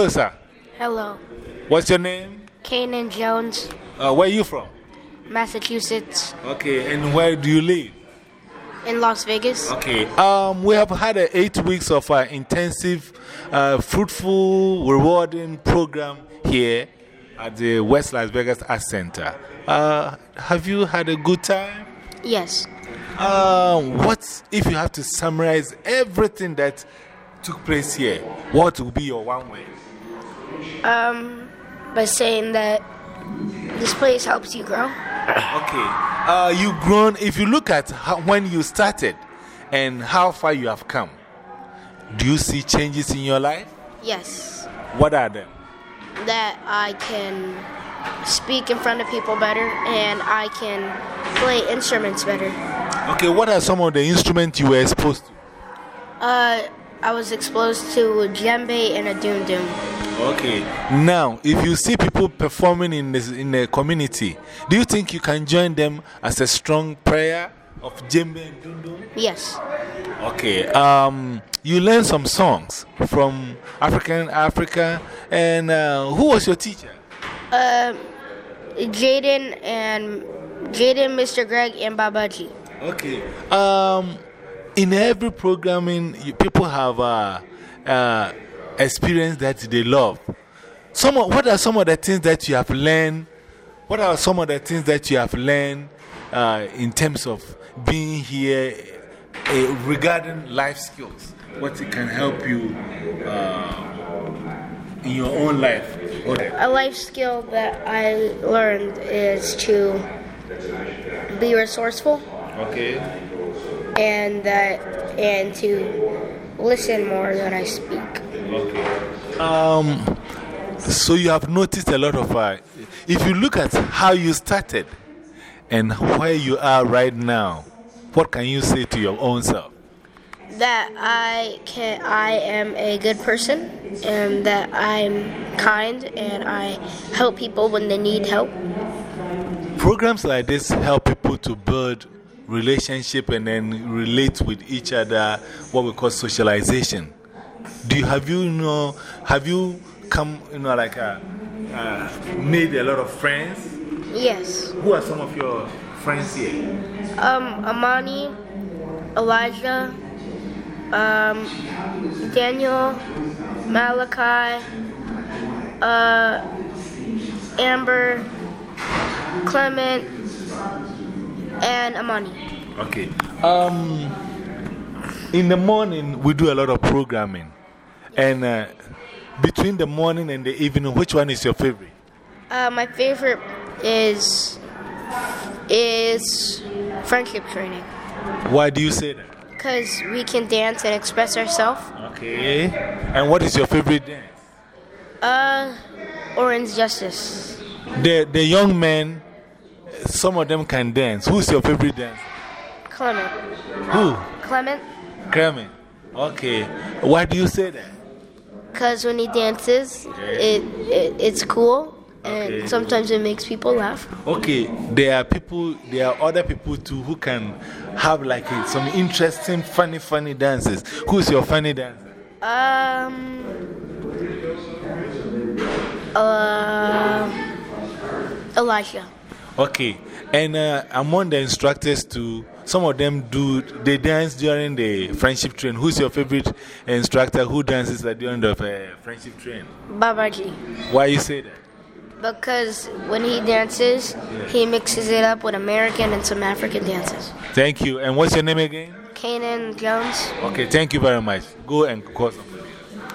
Hello, sir. Hello. What's your name? Kanan Jones, Uh, where are you from? Massachusetts, Okay, and where do you live? in Las Vegas. Okay, um, we have had uh, eight weeks of uh, intensive, uh, fruitful, rewarding program here at the West Las Vegas Arts Center. Uh, have you had a good time? Yes. Um, what if you have to summarize everything that took place here? What would be your one word? Um, by saying that this place helps you grow. Okay. Uh, you've grown, if you look at how, when you started and how far you have come, do you see changes in your life? Yes. What are them? That I can speak in front of people better and I can play instruments better. Okay, what are some of the instruments you were exposed to? Uh, I was exposed to a djembe and a dundun. Okay. Now, if you see people performing in, this, in the community, do you think you can join them as a strong prayer of djembe and dundun? Yes. Okay. Um, you learned some songs from African Africa, and uh, who was your teacher? Um, Jaden and Jaden, Mr. Greg, and Babaji. Okay. Um, in every programming, you, people have uh, uh, experience that they love. Some of, what are some of the things that you have learned? What are some of the things that you have learned uh, in terms of being here uh, regarding life skills? What it can help you uh, in your own life? A life skill that I learned is to be resourceful Okay. And that and to listen more than I speak. Um, so you have noticed a lot of, uh, if you look at how you started and where you are right now, what can you say to your own self? That I can I am a good person and that I'm kind and I help people when they need help. Programs like this help people to build relationship and then relate with each other, what we call socialization. Do you have you, you know, have you come, you know, like uh, uh, made a lot of friends? Yes. Who are some of your friends here? Um Amani, Elijah, um Daniel, Malachi, uh Amber, Clement, and Amani. Okay. Um, in the morning, we do a lot of programming. And uh, between the morning and the evening, which one is your favorite? Uh, my favorite is is friendship training Why do you say that? because we can dance and express ourselves. Okay. And what is your favorite dance? Uh, Orange Justice. The, the young men, some of them can dance. Who's your favorite dancer? Clement. Who? Clement, Kramen. Okay. Why do you say that? because when he dances, it, it it's cool and Okay. sometimes it makes people laugh. Okay, there are people, there are other people too who can have like uh, some interesting, funny, funny dances. Who's your funny dancer? Um. Uh. Elijah. Okay, and uh, among the instructors too, some of them do, they dance during the friendship train. Who's your favorite instructor who dances at the end of a friendship train? Babaji. Why you say that? Because when he dances, he mixes it up with American and some African dances. Thank you. And what's your name again? Kanan Jones. Okay, thank you very much. Go and call somebody.